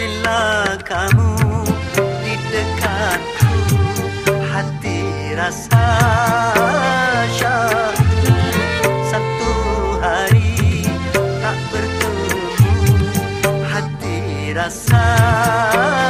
bila kamu di dekatku hati rasa Terima kasih.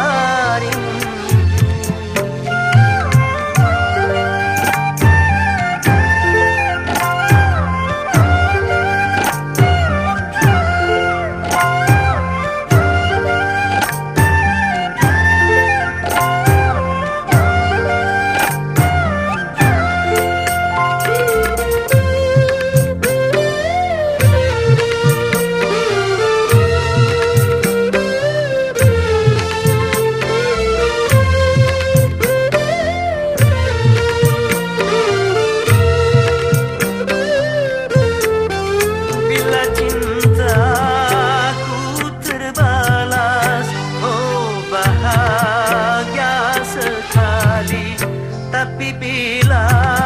bila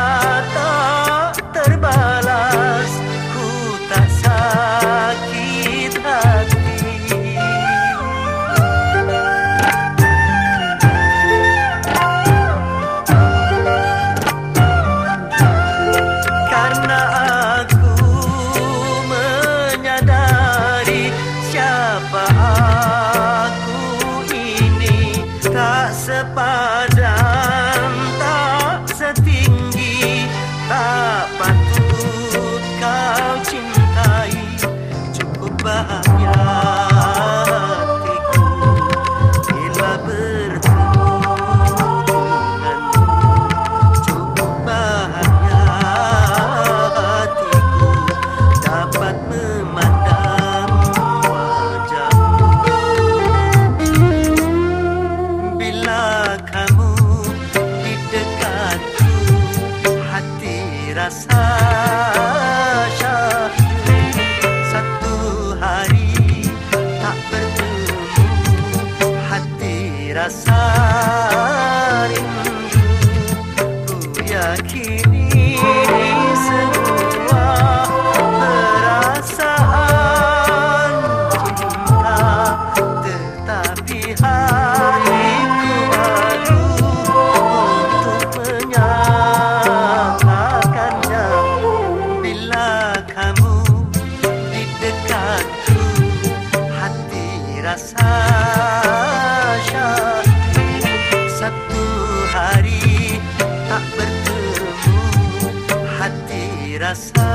Satu hari tak bertemu hati rasa rindu. Ku yakini Satu hari tak bertemu hati rasa